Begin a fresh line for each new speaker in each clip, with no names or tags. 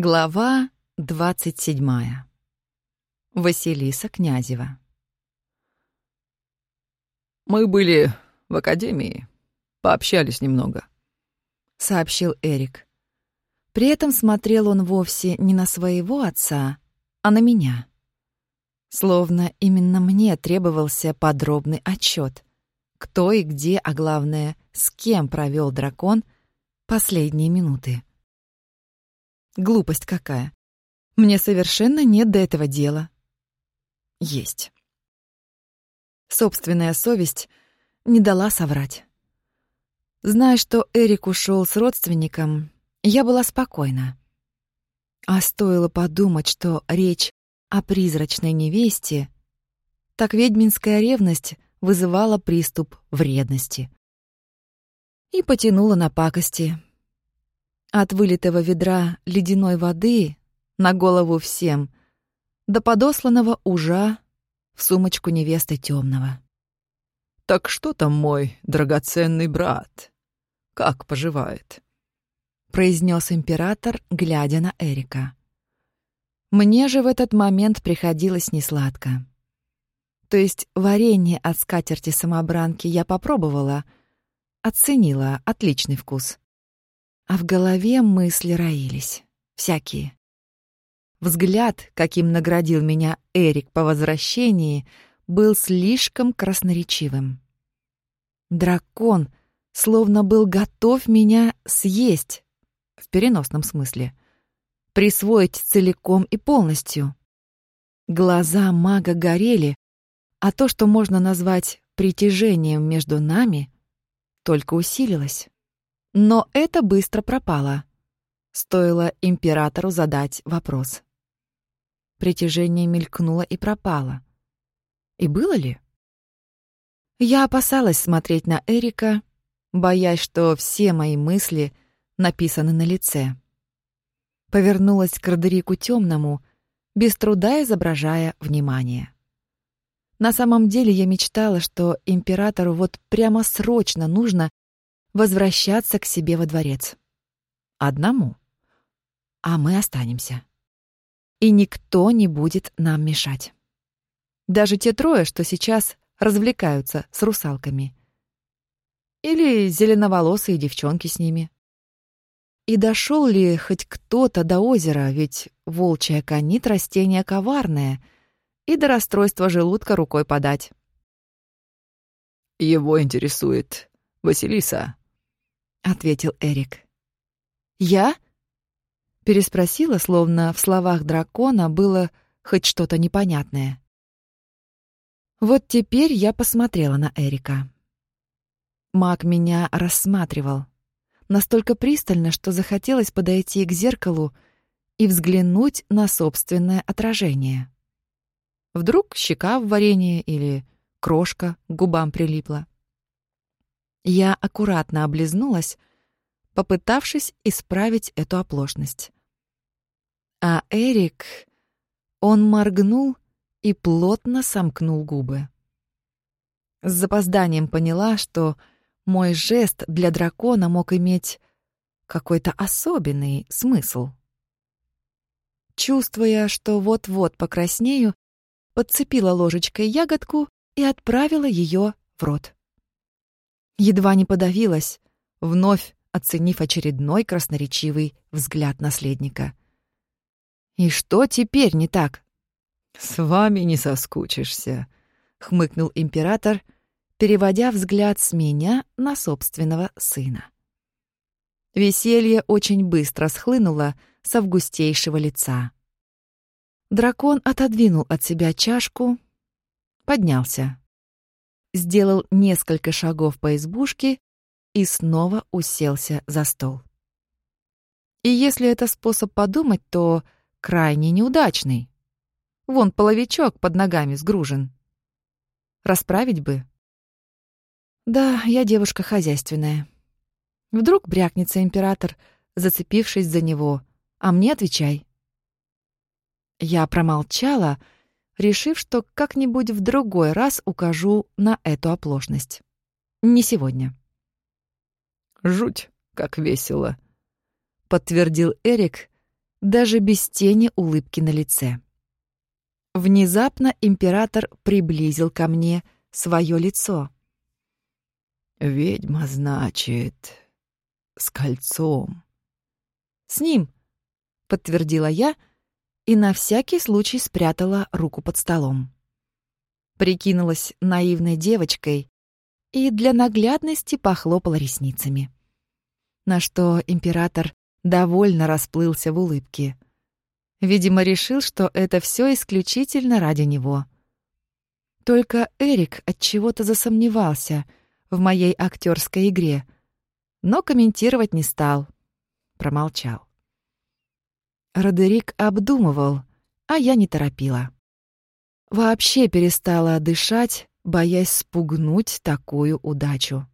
Глава двадцать седьмая. Василиса Князева.
«Мы были в академии, пообщались немного», —
сообщил Эрик. При этом смотрел он вовсе не на своего отца, а на меня. Словно именно мне требовался подробный отчет, кто и где, а главное, с кем провел дракон последние минуты. Глупость какая. Мне совершенно нет до этого дела. Есть. Собственная совесть не дала соврать. Зная, что Эрик ушел с родственником, я была спокойна. А стоило подумать, что речь о призрачной невесте, так ведьминская ревность вызывала приступ вредности. И потянула на пакости, от вылитого ведра ледяной воды на голову всем до подосланного ужа в сумочку невесты темного.
«Так что там мой драгоценный брат? Как поживает?»
— произнес император, глядя на Эрика. Мне же в этот момент приходилось несладко. То есть варенье от скатерти самобранки я попробовала, оценила отличный вкус. А в голове мысли роились. Всякие. Взгляд, каким наградил меня Эрик по возвращении, был слишком красноречивым. Дракон словно был готов меня съесть, в переносном смысле, присвоить целиком и полностью. Глаза мага горели, а то, что можно назвать притяжением между нами, только усилилось. Но это быстро пропало. Стоило императору задать вопрос. Притяжение мелькнуло и пропало. И было ли? Я опасалась смотреть на Эрика, боясь, что все мои мысли написаны на лице. Повернулась к Родерику Темному, без труда изображая внимание. На самом деле я мечтала, что императору вот прямо срочно нужно возвращаться к себе во дворец. Одному. А мы останемся. И никто не будет нам мешать. Даже те трое, что сейчас развлекаются с русалками. Или зеленоволосые девчонки с ними. И дошел ли хоть кто-то до озера, ведь волчья конит — растение коварное, и до расстройства желудка рукой подать.
«Его интересует Василиса», —
ответил Эрик. «Я?» — переспросила, словно в словах дракона было хоть что-то непонятное. Вот теперь я посмотрела на Эрика. Маг меня рассматривал. Настолько пристально, что захотелось подойти к зеркалу и взглянуть на собственное отражение. Вдруг щека в варенье или крошка к губам прилипла. Я аккуратно облизнулась, попытавшись исправить эту оплошность. А Эрик... Он моргнул и плотно сомкнул губы. С запозданием поняла, что мой жест для дракона мог иметь какой-то особенный смысл. Чувствуя, что вот-вот покраснею, подцепила ложечкой ягодку и отправила ее в рот. Едва не подавилась, вновь оценив очередной красноречивый взгляд наследника. «И что теперь не так?»
«С вами не соскучишься», —
хмыкнул император, переводя взгляд с меня на собственного сына. Веселье очень быстро схлынуло с августейшего лица. Дракон отодвинул от себя чашку, поднялся сделал несколько шагов по избушке и снова уселся за стол. И если это способ подумать, то крайне неудачный. Вон половичок под ногами сгружен. Расправить бы. Да, я девушка хозяйственная. Вдруг брякнется император, зацепившись за него, а мне отвечай. Я промолчала, решив, что как-нибудь в другой раз укажу на эту оплошность. Не сегодня.
«Жуть, как весело», —
подтвердил Эрик, даже без тени улыбки на лице. Внезапно император приблизил ко мне свое лицо.
«Ведьма, значит, с кольцом».
«С ним», — подтвердила я и на всякий случай спрятала руку под столом. Прикинулась наивной девочкой и для наглядности похлопала ресницами. На что император довольно расплылся в улыбке. Видимо, решил, что это все исключительно ради него. Только Эрик от чего-то засомневался в моей актерской игре, но комментировать не стал, промолчал. Родерик обдумывал, а я не торопила. Вообще перестала дышать, боясь спугнуть такую удачу.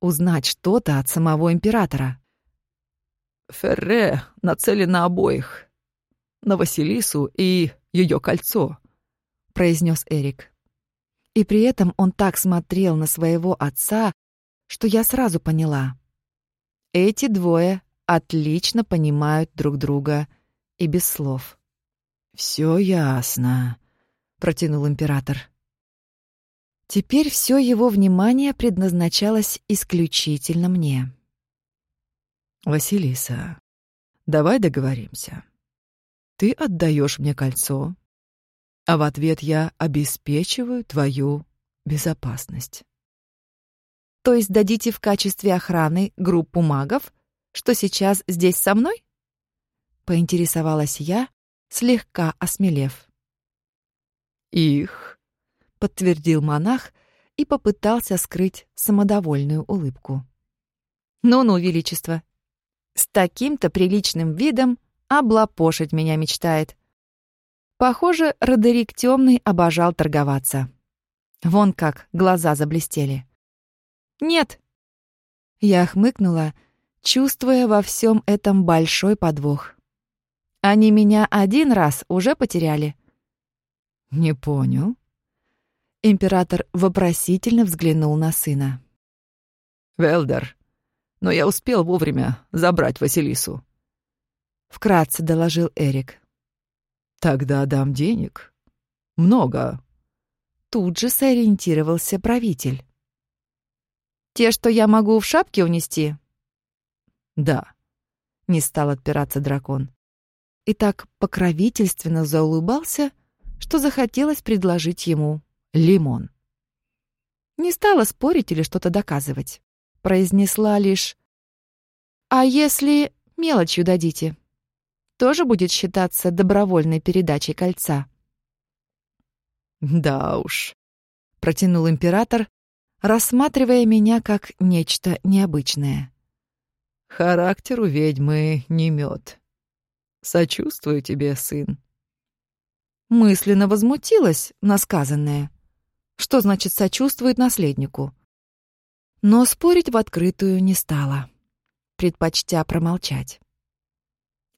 Узнать что-то от самого императора.
Ферре нацелен на обоих. На Василису и ее кольцо, произнес Эрик.
И при этом он так смотрел на своего отца, что я сразу поняла. Эти двое отлично понимают друг друга и без слов.
Все ясно, протянул император.
Теперь все его внимание предназначалось исключительно мне.
Василиса, давай договоримся. Ты отдаешь мне кольцо, а в ответ я обеспечиваю твою безопасность.
То есть дадите в качестве охраны группу магов, что сейчас здесь со мной? Поинтересовалась я, слегка осмелев.
Их,
подтвердил монах и попытался скрыть самодовольную улыбку. Ну-ну, величество, с таким-то приличным видом облапошить меня мечтает. Похоже, Родерик Темный обожал торговаться. Вон как глаза заблестели. «Нет!» Я хмыкнула, чувствуя во всем этом большой подвох. Они меня один раз уже потеряли.
«Не понял».
Император вопросительно взглянул на сына.
«Велдер, но я успел вовремя забрать Василису.
Вкратце доложил Эрик.
Тогда дам денег. Много.
Тут же сориентировался правитель. Те, что я могу в шапке унести?
Да.
Не стал отпираться дракон. И так покровительственно заулыбался, что захотелось предложить ему лимон. Не стала спорить или что-то доказывать произнесла лишь «А если мелочью дадите?» Тоже будет считаться добровольной передачей кольца.
«Да уж», —
протянул император, рассматривая меня как нечто необычное.
«Характер у ведьмы не мед. Сочувствую тебе, сын».
Мысленно возмутилась на сказанное. Что значит «сочувствует наследнику»? но спорить в открытую не стала, предпочтя промолчать.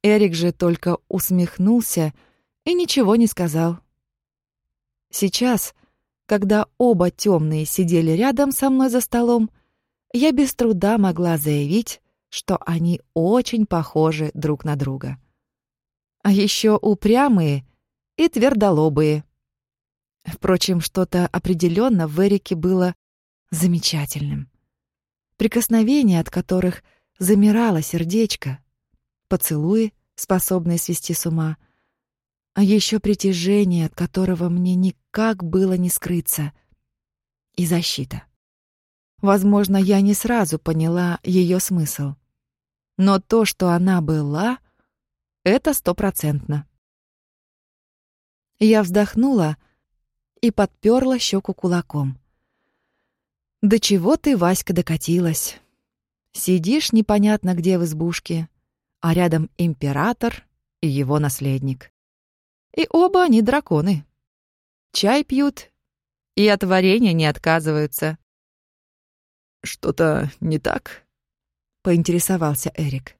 Эрик же только усмехнулся и ничего не сказал. Сейчас, когда оба темные сидели рядом со мной за столом, я без труда могла заявить, что они очень похожи друг на друга. А еще упрямые и твердолобые. Впрочем, что-то определенно в Эрике было замечательным прикосновения от которых замирало сердечко, поцелуи, способные свести с ума, а еще притяжение, от которого мне никак было не скрыться, и защита. Возможно, я не сразу поняла ее смысл. Но то, что она была, это стопроцентно. Я вздохнула и подперла щеку кулаком. До чего ты, Васька, докатилась? Сидишь непонятно где в избушке, а рядом император и его наследник. И оба они драконы. Чай пьют и от варенья не отказываются.
«Что-то не так?»
— поинтересовался Эрик.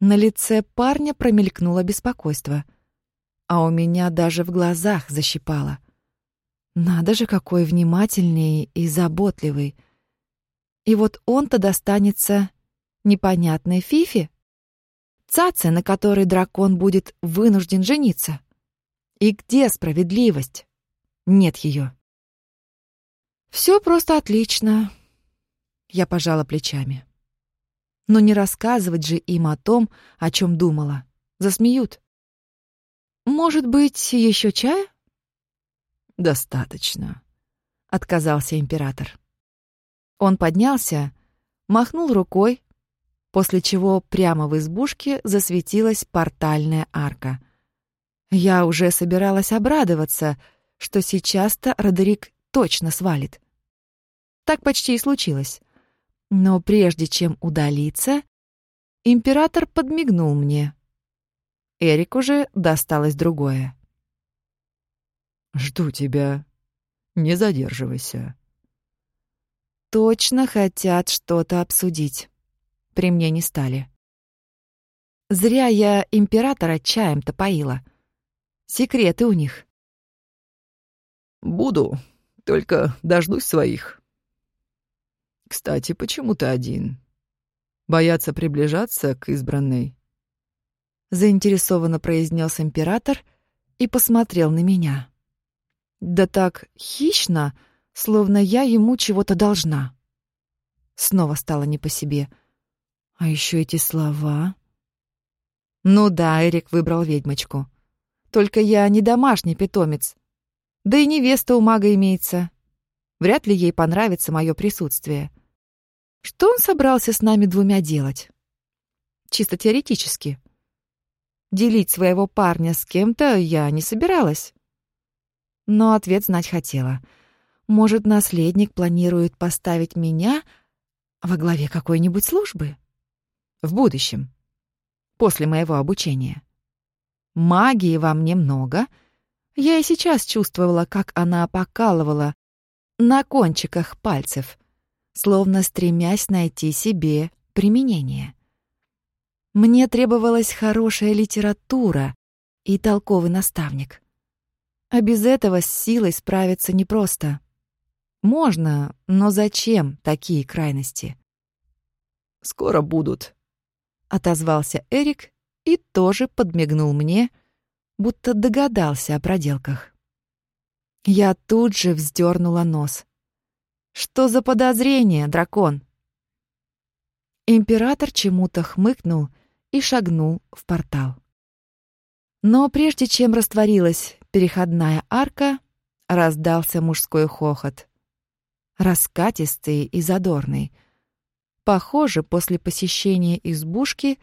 На лице парня промелькнуло беспокойство, а у меня даже в глазах защипало — надо же, какой внимательный и заботливый. И вот он-то достанется непонятной Фифе. цаце, на которой дракон будет вынужден жениться? И где справедливость? Нет ее. Все просто отлично. Я пожала плечами. Но не рассказывать же им о том, о чем думала. Засмеют. Может быть, еще чая?
Достаточно,
отказался император. Он поднялся, махнул рукой, после чего прямо в избушке засветилась портальная арка. Я уже собиралась обрадоваться, что сейчас-то Родерик точно свалит. Так почти и случилось. Но прежде чем удалиться, император подмигнул мне. Эрик уже досталось другое.
«Жду тебя. Не задерживайся».
Точно хотят что-то обсудить. При мне не стали. Зря я императора чаем-то поила. Секреты у них.
«Буду, только дождусь своих». «Кстати, почему ты один? Боятся приближаться к избранной?»
заинтересованно произнес император и посмотрел на меня. Да так хищно, словно я ему чего-то должна. Снова стало не по себе. А еще эти слова. Ну да, Эрик выбрал ведьмочку. Только я не домашний питомец. Да и невеста у мага имеется. Вряд ли ей понравится мое присутствие. Что он собрался с нами двумя делать? Чисто теоретически. Делить своего парня с кем-то я не собиралась. Но ответ знать хотела. Может, наследник планирует поставить меня во главе какой-нибудь службы? В будущем. После моего обучения. Магии во мне много. Я и сейчас чувствовала, как она покалывала на кончиках пальцев, словно стремясь найти себе применение. Мне требовалась хорошая литература и толковый наставник. А без этого с силой справиться непросто. Можно, но зачем такие крайности?
«Скоро будут», —
отозвался Эрик и тоже подмигнул мне, будто догадался о проделках. Я тут же вздернула нос. «Что за подозрение, дракон?» Император чему-то хмыкнул — и шагнул в портал. Но прежде чем растворилась переходная арка, раздался мужской хохот. Раскатистый и задорный. Похоже, после посещения избушки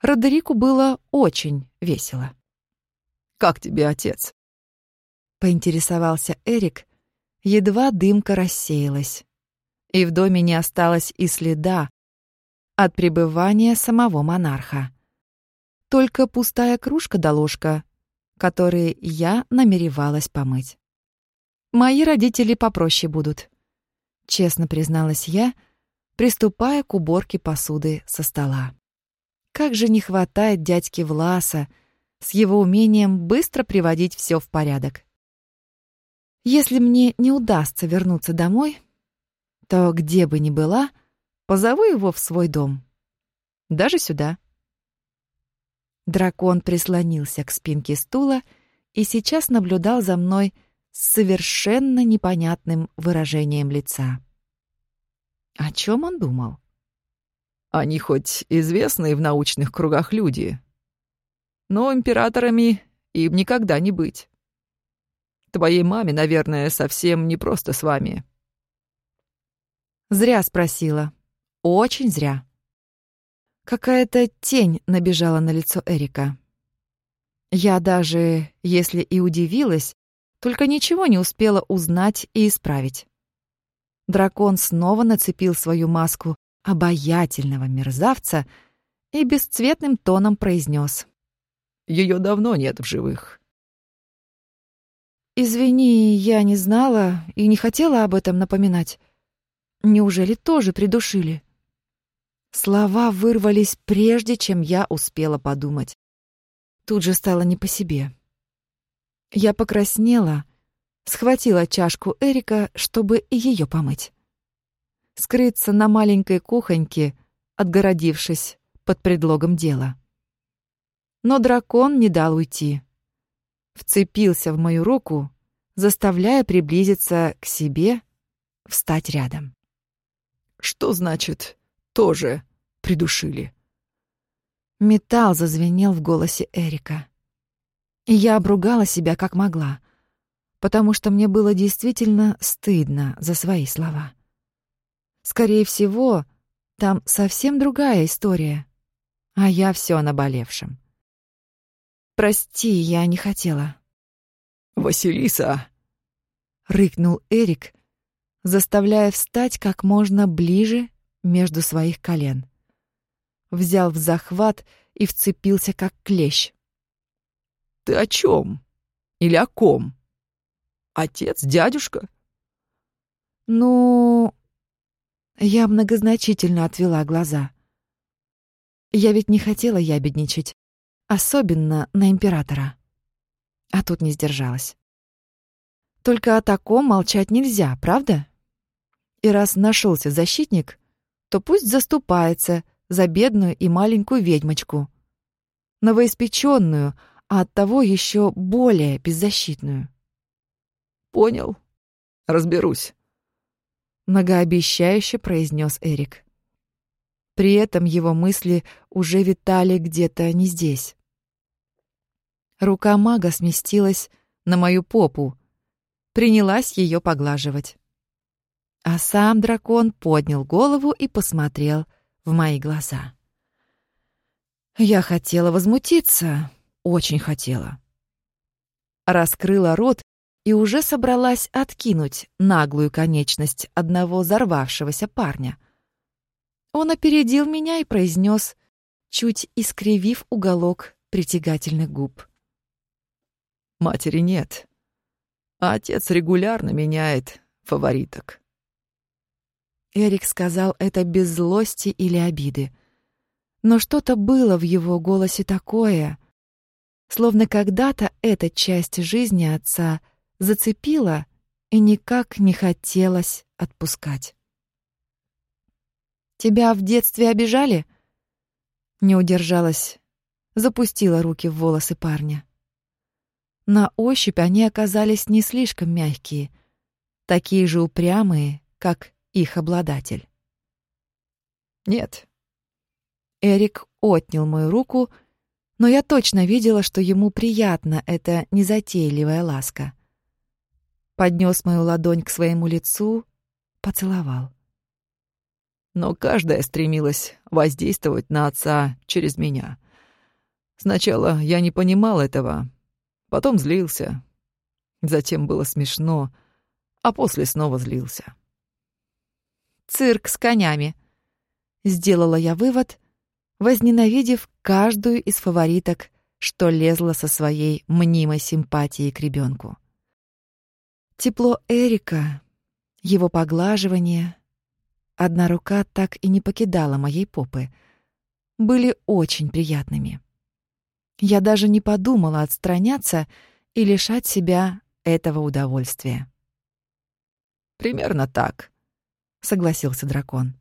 Родерику было очень весело.
«Как тебе отец?»
— поинтересовался Эрик, едва дымка рассеялась, и в доме не осталось и следа от пребывания самого монарха. Только пустая кружка да ложка, которые я намеревалась помыть. Мои родители попроще будут, честно призналась я, приступая к уборке посуды со стола. Как же не хватает дядьки Власа с его умением быстро приводить все в порядок. Если мне не удастся вернуться домой, то где бы ни была — Позову его в свой дом. Даже сюда. Дракон прислонился к спинке стула и сейчас наблюдал за мной с совершенно непонятным выражением лица. О чем он думал?
Они хоть известные в научных кругах люди, но императорами им никогда не быть. Твоей маме, наверное, совсем не просто с вами.
Зря спросила. Очень зря. Какая-то тень набежала на лицо Эрика. Я даже, если и удивилась, только ничего не успела узнать и исправить. Дракон снова нацепил свою маску обаятельного мерзавца и бесцветным тоном произнес:
«Ее давно нет в живых».
«Извини, я не знала и не хотела об этом напоминать. Неужели тоже придушили?» Слова вырвались прежде, чем я успела подумать. Тут же стало не по себе. Я покраснела, схватила чашку Эрика, чтобы ее помыть. Скрыться на маленькой кухоньке, отгородившись под предлогом дела. Но дракон не дал уйти. Вцепился в мою руку, заставляя приблизиться к себе, встать рядом.
«Что значит «тоже придушили»?»
Металл зазвенел в голосе Эрика. И я обругала себя как могла, потому что мне было действительно стыдно за свои слова. Скорее всего, там совсем другая история, а я все о наболевшем. «Прости, я не хотела».
«Василиса!»
— рыкнул Эрик, заставляя встать как можно ближе между своих колен. Взял в захват и вцепился как клещ.
«Ты о чем? Или о ком? Отец, дядюшка?»
«Ну...» Я многозначительно отвела глаза. Я ведь не хотела ябедничать, особенно на императора. А тут не сдержалась. Только о таком молчать нельзя, правда? И раз нашелся защитник, то пусть заступается за бедную и маленькую ведьмочку. Новоиспеченную, а оттого еще более беззащитную.
«Понял. Разберусь», —
многообещающе произнес Эрик. При этом его мысли уже витали где-то не здесь. Рука мага сместилась на мою попу, принялась ее поглаживать. А сам дракон поднял голову и посмотрел в мои глаза. Я хотела возмутиться, очень хотела. Раскрыла рот и уже собралась откинуть наглую конечность одного взорвавшегося парня. Он опередил меня и произнес, чуть искривив уголок притягательных губ.
«Матери нет, а отец регулярно меняет фавориток».
Эрик сказал это без злости или обиды. Но что-то было в его голосе такое, словно когда-то эта часть жизни отца — зацепила и никак не хотелось отпускать. «Тебя в детстве обижали?» Не удержалась, запустила руки в волосы парня. На ощупь они оказались не слишком мягкие, такие же упрямые, как их обладатель.
«Нет».
Эрик отнял мою руку, но я точно видела, что ему приятна эта незатейливая ласка поднес мою ладонь к своему лицу, поцеловал.
Но каждая стремилась воздействовать на отца через меня. Сначала я не понимал этого, потом злился. Затем было смешно, а после снова злился.
«Цирк с конями», — сделала я вывод, возненавидев каждую из фавориток, что лезла со своей мнимой симпатией к ребенку. Тепло Эрика, его поглаживание, одна рука так и не покидала моей попы, были очень приятными. Я даже не подумала отстраняться и лишать себя этого удовольствия.
«Примерно так», — согласился дракон.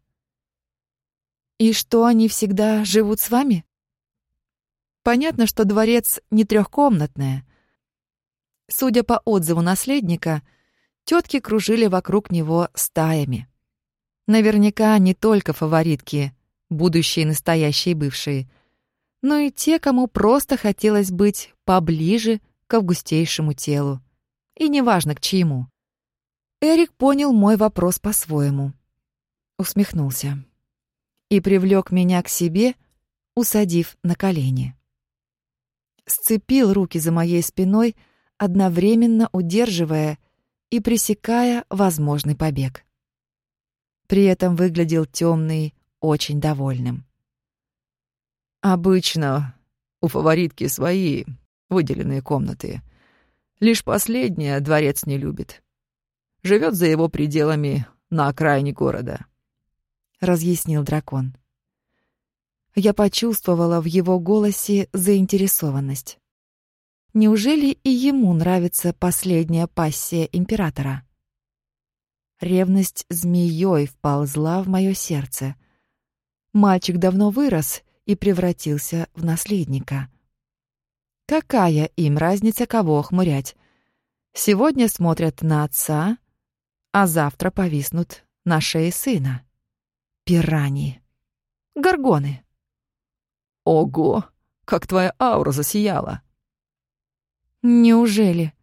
«И что, они всегда живут с вами?» Понятно, что дворец не трехкомнатная, Судя по отзыву наследника, тетки кружили вокруг него стаями. Наверняка не только фаворитки, будущие, настоящие, бывшие, но и те, кому просто хотелось быть поближе к августейшему телу. И неважно к чьему. Эрик понял мой вопрос по-своему. Усмехнулся. И привлек меня к себе, усадив на колени. Сцепил руки за моей спиной — одновременно удерживая и пресекая возможный побег. При этом выглядел темный очень довольным.
«Обычно у фаворитки свои выделенные комнаты. Лишь последняя дворец не любит. Живет за его пределами на окраине города», —
разъяснил дракон. Я почувствовала в его голосе заинтересованность. Неужели и ему нравится последняя пассия императора? Ревность змеей вползла в мое сердце. Мальчик давно вырос и превратился в наследника. Какая им разница, кого охмурять? Сегодня смотрят на отца, а завтра повиснут на шее сына. Пираньи. Горгоны.
Ого, как твоя аура засияла.
Неужели?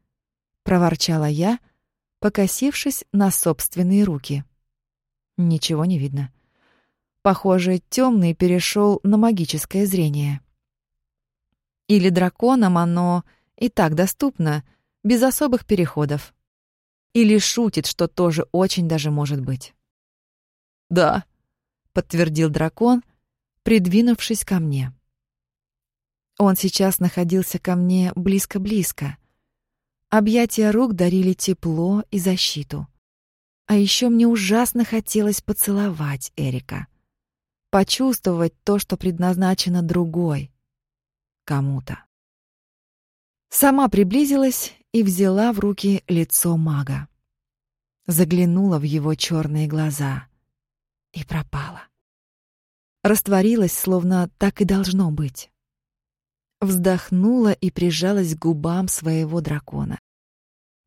проворчала я, покосившись на собственные руки. Ничего не видно. Похоже, темный перешел на магическое зрение. Или драконам оно и так доступно, без особых переходов. Или шутит, что тоже очень даже может быть.
«Да», —
подтвердил дракон, придвинувшись ко мне. Он сейчас находился ко мне близко-близко. Объятия рук дарили тепло и защиту. А еще мне ужасно хотелось поцеловать Эрика. Почувствовать то, что предназначено другой. Кому-то. Сама приблизилась и взяла в руки лицо мага. Заглянула в его черные глаза и пропала. Растворилась, словно так и должно быть вздохнула и прижалась к губам своего дракона.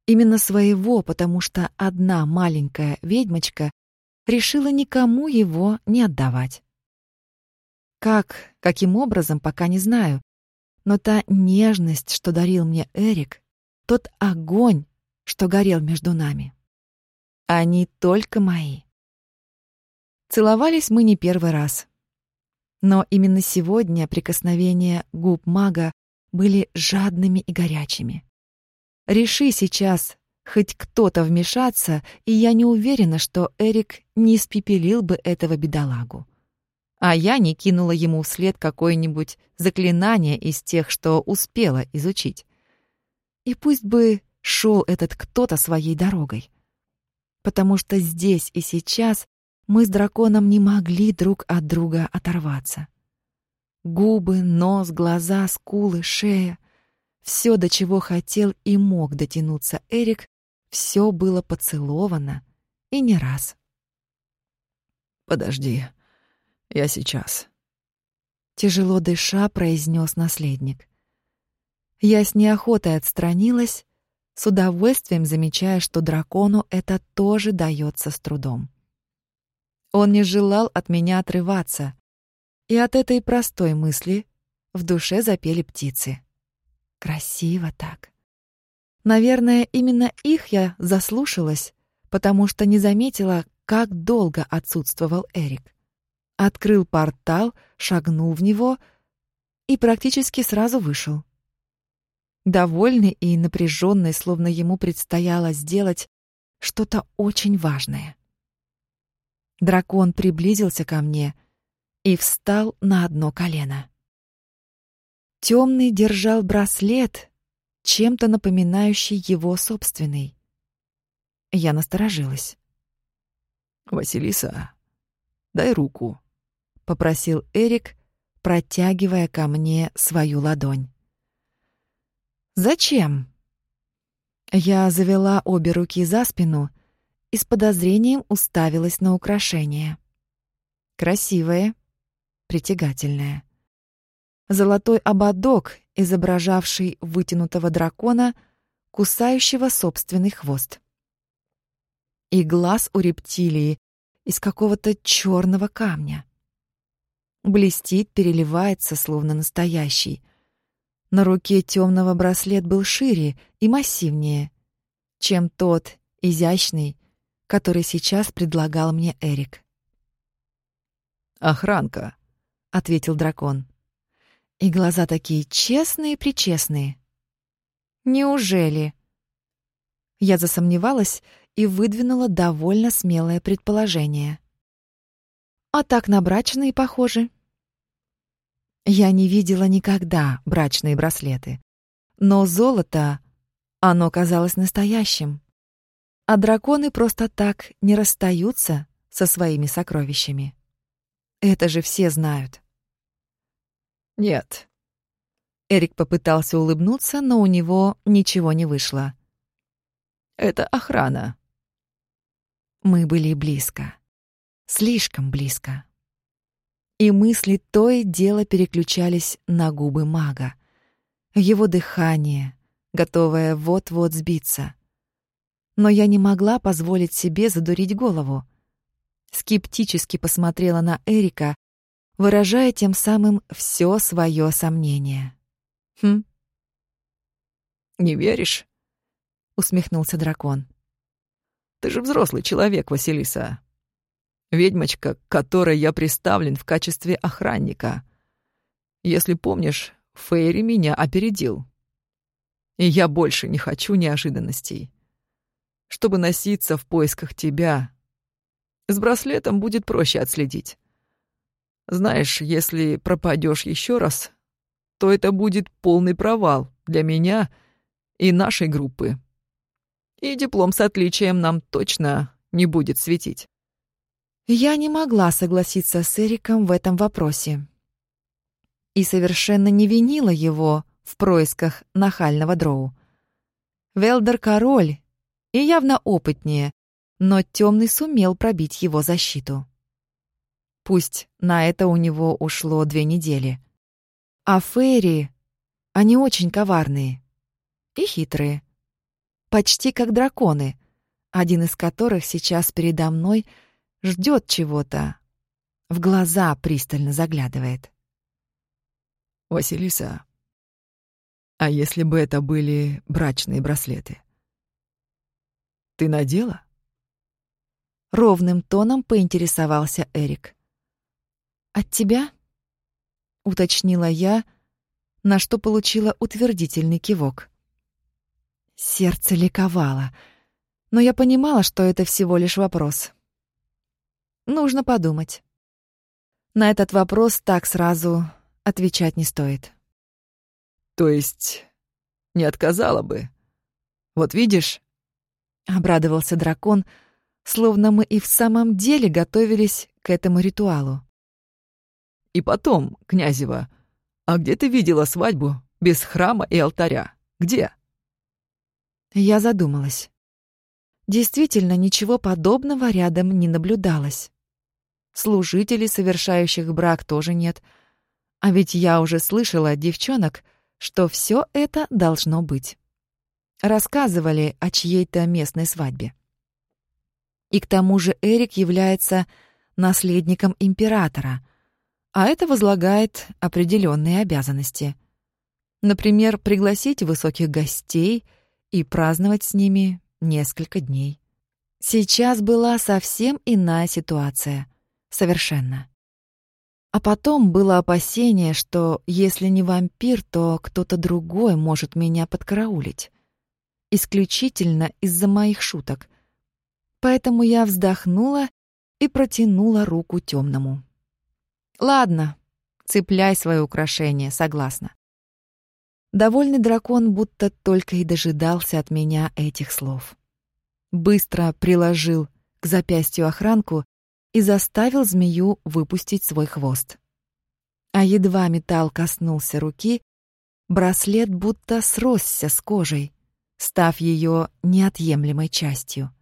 Именно своего, потому что одна маленькая ведьмочка решила никому его не отдавать. Как, каким образом, пока не знаю, но та нежность, что дарил мне Эрик, тот огонь, что горел между нами, они только мои. Целовались мы не первый раз. Но именно сегодня прикосновения губ мага были жадными и горячими. Реши сейчас хоть кто-то вмешаться, и я не уверена, что Эрик не испепелил бы этого бедолагу. А я не кинула ему вслед какое-нибудь заклинание из тех, что успела изучить. И пусть бы шел этот кто-то своей дорогой. Потому что здесь и сейчас мы с драконом не могли друг от друга оторваться. Губы, нос, глаза, скулы, шея — все, до чего хотел и мог дотянуться Эрик, все было поцеловано, и не раз.
«Подожди, я сейчас», —
тяжело дыша произнес наследник. Я с неохотой отстранилась, с удовольствием замечая, что дракону это тоже дается с трудом. Он не желал от меня отрываться. И от этой простой мысли в душе запели птицы. Красиво так. Наверное, именно их я заслушалась, потому что не заметила, как долго отсутствовал Эрик. Открыл портал, шагнул в него и практически сразу вышел. Довольный и напряженный, словно ему предстояло сделать что-то очень важное. Дракон приблизился ко мне и встал на одно колено. Темный держал браслет, чем-то напоминающий его собственный. Я насторожилась.
«Василиса, дай руку», — попросил
Эрик, протягивая ко мне свою ладонь. «Зачем?» Я завела обе руки за спину и с подозрением уставилась на украшение. Красивое, притягательное. Золотой ободок, изображавший вытянутого дракона, кусающего собственный хвост. И глаз у рептилии из какого-то черного камня. Блестит, переливается, словно настоящий. На руке темного браслет был шире и массивнее, чем тот, изящный, который сейчас предлагал мне Эрик.
«Охранка», — ответил дракон.
И глаза такие честные-причестные. «Неужели?» Я засомневалась и выдвинула довольно смелое предположение. «А так на брачные похожи». Я не видела никогда брачные браслеты, но золото, оно казалось настоящим. А драконы просто так не расстаются со своими сокровищами. Это же все знают.
Нет.
Эрик попытался улыбнуться, но у него ничего не вышло.
Это охрана.
Мы были близко. Слишком близко. И мысли то и дело переключались на губы мага. его дыхание, готовое вот-вот сбиться. Но я не могла позволить себе задурить голову. Скептически посмотрела на Эрика, выражая тем самым все свое сомнение. «Хм?»
«Не веришь?» — усмехнулся дракон. «Ты же взрослый человек, Василиса. Ведьмочка, к которой я приставлен в качестве охранника. Если помнишь, Фейри меня опередил. И я больше не хочу неожиданностей. Чтобы носиться в поисках тебя, с браслетом будет проще отследить. Знаешь, если пропадешь еще раз, то это будет полный провал для меня и нашей группы. И диплом с отличием нам точно не будет светить.
Я не могла согласиться с Эриком в этом вопросе. И совершенно не винила его в происках нахального дроу. Велдер король и явно опытнее, но темный сумел пробить его защиту. Пусть на это у него ушло две недели. А фейри, они очень коварные и хитрые. Почти как драконы, один из которых сейчас передо мной ждет чего-то, в глаза пристально заглядывает.
«Василиса, а если бы это были брачные браслеты? Ты надела?»
Ровным тоном поинтересовался Эрик. «От тебя?» — уточнила я, на что получила утвердительный кивок. Сердце ликовало, но я понимала, что это всего лишь вопрос. Нужно подумать. На этот вопрос так сразу отвечать не стоит.
«То есть не отказала бы? Вот видишь?»
— обрадовался дракон, словно мы и в самом деле готовились к этому ритуалу.
И потом, Князева, а где ты видела свадьбу без храма и алтаря? Где?»
Я задумалась. Действительно, ничего подобного рядом не наблюдалось. Служителей, совершающих брак, тоже нет. А ведь я уже слышала от девчонок, что все это должно быть. Рассказывали о чьей-то местной свадьбе. И к тому же Эрик является наследником императора, а это возлагает определенные обязанности. Например, пригласить высоких гостей и праздновать с ними несколько дней. Сейчас была совсем иная ситуация. Совершенно. А потом было опасение, что если не вампир, то кто-то другой может меня подкараулить. Исключительно из-за моих шуток. Поэтому я вздохнула и протянула руку темному. Ладно, цепляй свое украшение, согласна. Довольный дракон будто только и дожидался от меня этих слов. Быстро приложил к запястью охранку и заставил змею выпустить свой хвост. А едва металл коснулся руки, браслет будто сросся с кожей, став ее неотъемлемой частью.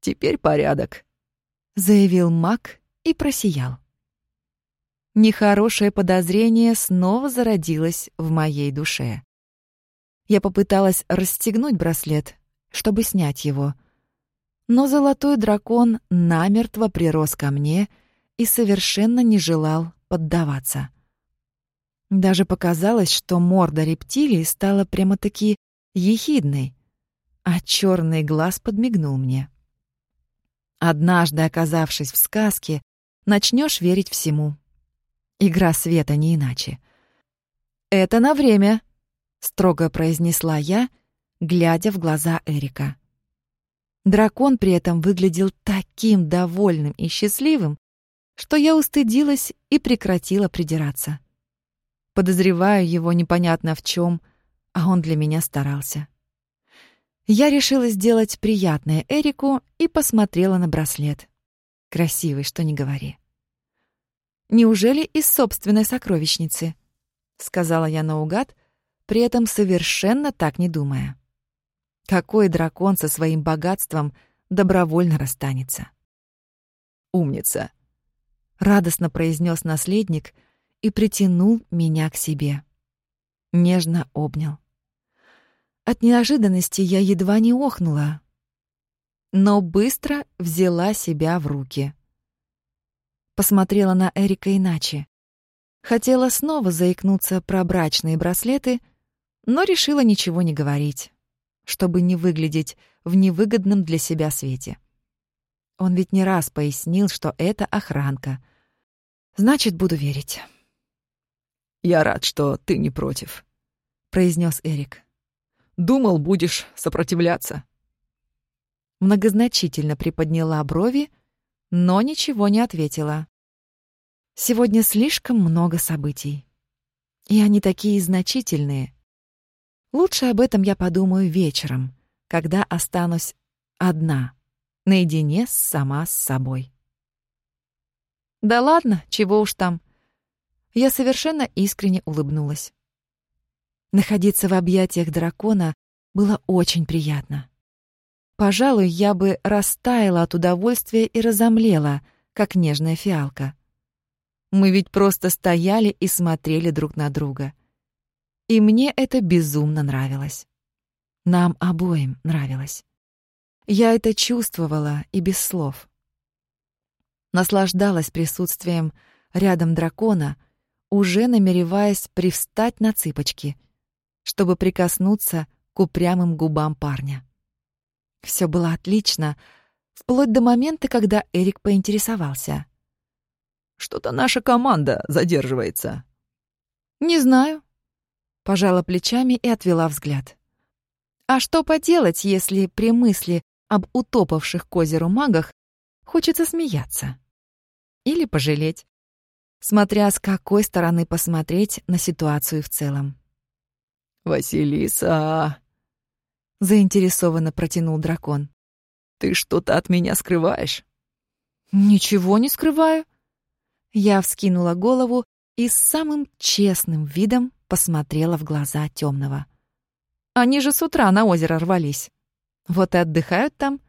«Теперь порядок», —
заявил маг и просиял. Нехорошее подозрение снова зародилось в моей душе. Я попыталась расстегнуть браслет, чтобы снять его. Но золотой дракон намертво прирос ко мне и совершенно не желал поддаваться. Даже показалось, что морда рептилии стала прямо-таки ехидной, а черный глаз подмигнул мне. Однажды, оказавшись в сказке, начнешь верить всему. Игра света не иначе. «Это на время», — строго произнесла я, глядя в глаза Эрика. Дракон при этом выглядел таким довольным и счастливым, что я устыдилась и прекратила придираться. Подозреваю его непонятно в чем, а он для меня старался. Я решила сделать приятное Эрику и посмотрела на браслет. Красивый, что не говори. Неужели из собственной сокровищницы? сказала я наугад, при этом совершенно так не думая. Какой дракон со своим богатством добровольно расстанется?
Умница,
радостно произнес наследник и притянул меня к себе. нежно обнял. От неожиданности я едва не охнула, но быстро взяла себя в руки. Посмотрела на Эрика иначе. Хотела снова заикнуться про брачные браслеты, но решила ничего не говорить, чтобы не выглядеть в невыгодном для себя свете. Он ведь не раз пояснил, что это охранка. Значит, буду верить.
«Я рад, что ты не против», —
произнес Эрик.
«Думал, будешь сопротивляться».
Многозначительно приподняла брови, но ничего не ответила. Сегодня слишком много событий. И они такие значительные. Лучше об этом я подумаю вечером, когда останусь одна, наедине сама с собой. Да ладно, чего уж там. Я совершенно искренне улыбнулась. Находиться в объятиях дракона было очень приятно. Пожалуй, я бы растаяла от удовольствия и разомлела, как нежная фиалка. Мы ведь просто стояли и смотрели друг на друга. И мне это безумно нравилось. Нам обоим нравилось. Я это чувствовала и без слов. Наслаждалась присутствием рядом дракона, уже намереваясь привстать на цыпочки, чтобы прикоснуться к упрямым губам парня. Все было отлично, вплоть до момента, когда Эрик поинтересовался.
«Что-то наша команда задерживается».
«Не знаю», — пожала плечами и отвела взгляд. «А что поделать, если при мысли об утопавших к озеру магах хочется смеяться. Или пожалеть, смотря с какой стороны посмотреть на ситуацию в целом.
«Василиса!»
— заинтересованно протянул дракон.
«Ты что-то от меня скрываешь?»
«Ничего не скрываю». Я вскинула голову и с самым честным видом посмотрела в глаза темного. Они же с утра на озеро рвались. Вот и отдыхают там.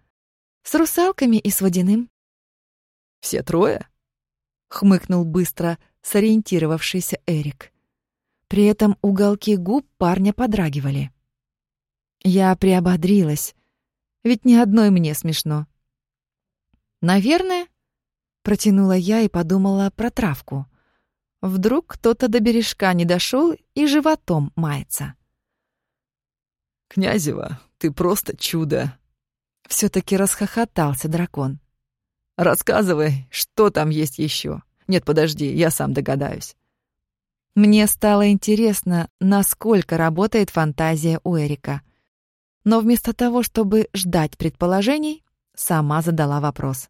С русалками и с водяным.
«Все трое?»
— хмыкнул быстро сориентировавшийся Эрик. При этом уголки губ парня подрагивали. Я приободрилась, ведь ни одной мне смешно. «Наверное», — протянула я и подумала про травку. Вдруг кто-то до бережка не дошел и животом мается.
«Князева, ты просто чудо!»
Все-таки расхохотался дракон.
«Рассказывай, что там есть еще. Нет, подожди, я сам догадаюсь».
Мне стало интересно, насколько работает фантазия у Эрика. Но вместо того, чтобы ждать предположений, сама задала вопрос.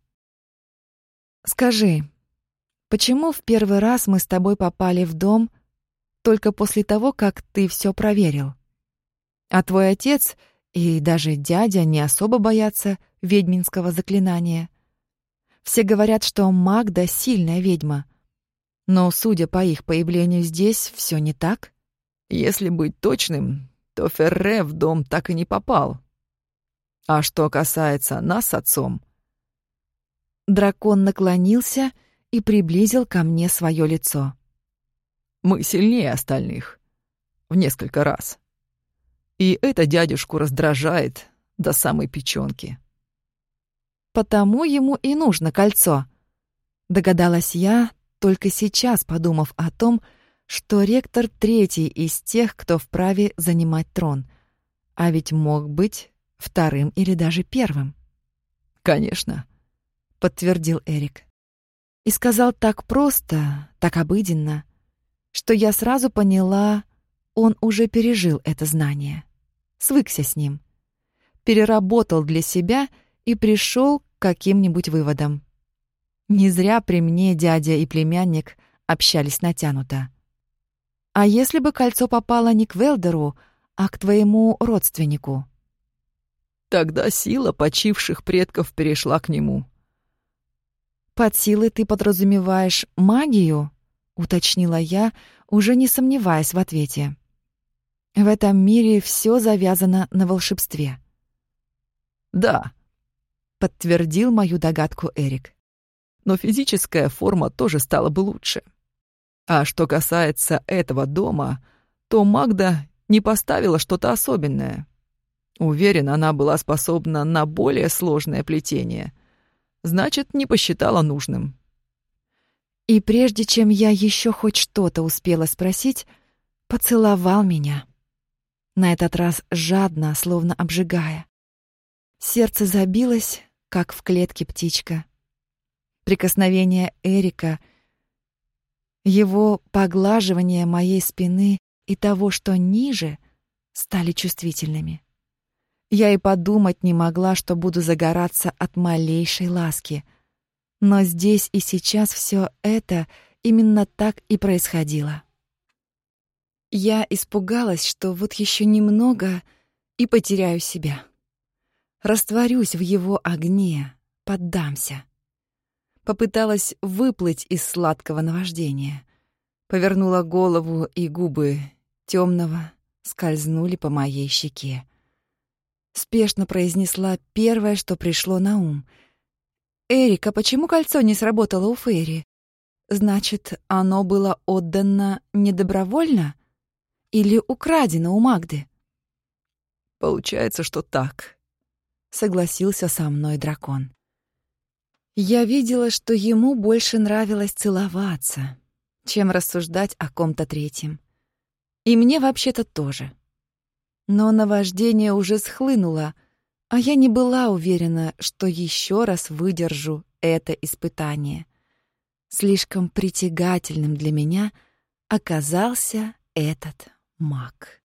«Скажи, почему в первый раз мы с тобой попали в дом только после того, как ты все проверил?» А твой отец и даже дядя не особо боятся ведьминского заклинания. Все говорят, что Магда — сильная ведьма. Но, судя по их появлению здесь, все не так.
Если быть точным, то Ферре в дом так и не попал. А что касается нас с отцом...
Дракон наклонился и приблизил ко мне свое лицо.
Мы сильнее остальных. В несколько раз. И это дядюшку раздражает до самой печёнки.
«Потому ему и нужно кольцо», — догадалась я, только сейчас подумав о том, что ректор третий из тех, кто вправе занимать трон, а ведь мог быть вторым или даже первым.
«Конечно», — подтвердил Эрик.
И сказал так просто, так обыденно, что я сразу поняла, он уже пережил это знание, свыкся с ним, переработал для себя и пришел к каким-нибудь выводам. Не зря при мне дядя и племянник общались натянуто. А если бы кольцо попало не к Велдеру, а к твоему родственнику?
Тогда сила почивших предков перешла к нему.
Под силой ты подразумеваешь магию? уточнила я, уже не сомневаясь в ответе. В этом мире все завязано на волшебстве.
Да, подтвердил мою догадку Эрик. Но физическая форма тоже стала бы лучше. А что касается этого дома, что Магда не поставила что-то особенное. Уверен, она была способна на более сложное плетение. Значит, не посчитала нужным.
И прежде чем я еще хоть что-то успела спросить, поцеловал меня. На этот раз жадно, словно обжигая. Сердце забилось, как в клетке птичка. Прикосновение Эрика, его поглаживание моей спины и того, что ниже, стали чувствительными. Я и подумать не могла, что буду загораться от малейшей ласки. Но здесь и сейчас все это именно так и происходило. Я испугалась, что вот еще немного и потеряю себя. Растворюсь в его огне, поддамся. Попыталась выплыть из сладкого наваждения. Повернула голову, и губы темного скользнули по моей щеке. Спешно произнесла первое, что пришло на ум. «Эрика, почему кольцо не сработало у Фейри? Значит, оно было отдано недобровольно или украдено у Магды?»
«Получается, что так», —
согласился со мной дракон. Я видела, что ему больше нравилось целоваться, чем рассуждать о ком-то третьем. И мне вообще-то тоже. Но наваждение уже схлынуло, а я не была уверена, что еще раз выдержу это испытание. Слишком притягательным для меня оказался этот маг.